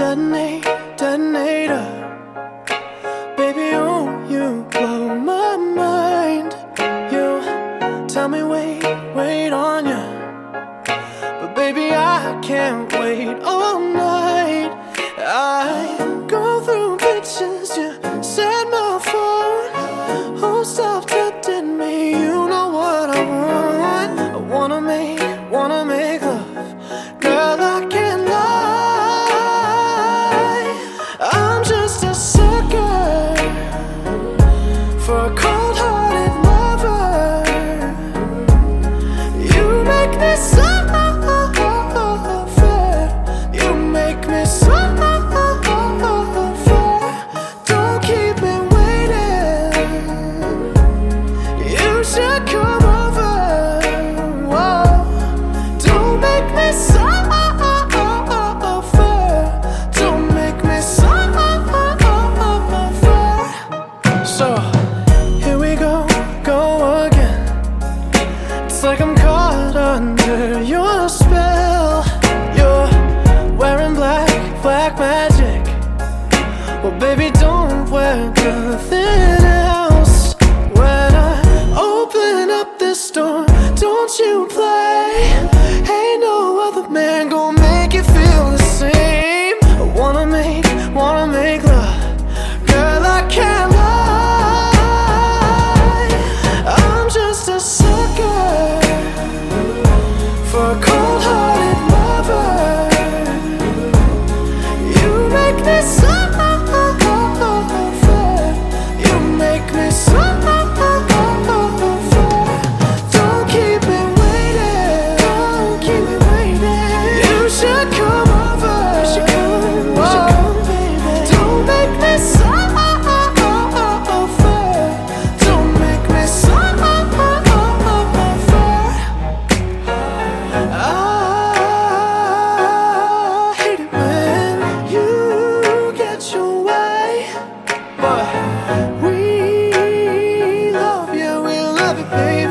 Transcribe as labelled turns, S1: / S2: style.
S1: detonate, detonator. Baby, oh, you blow my mind. You tell me wait, wait on ya. But baby, I can't wait oh, all night. not under your spell. You're wearing black, black magic. Well, baby, don't wear nothing else. When I open up this door, don't you play. baby.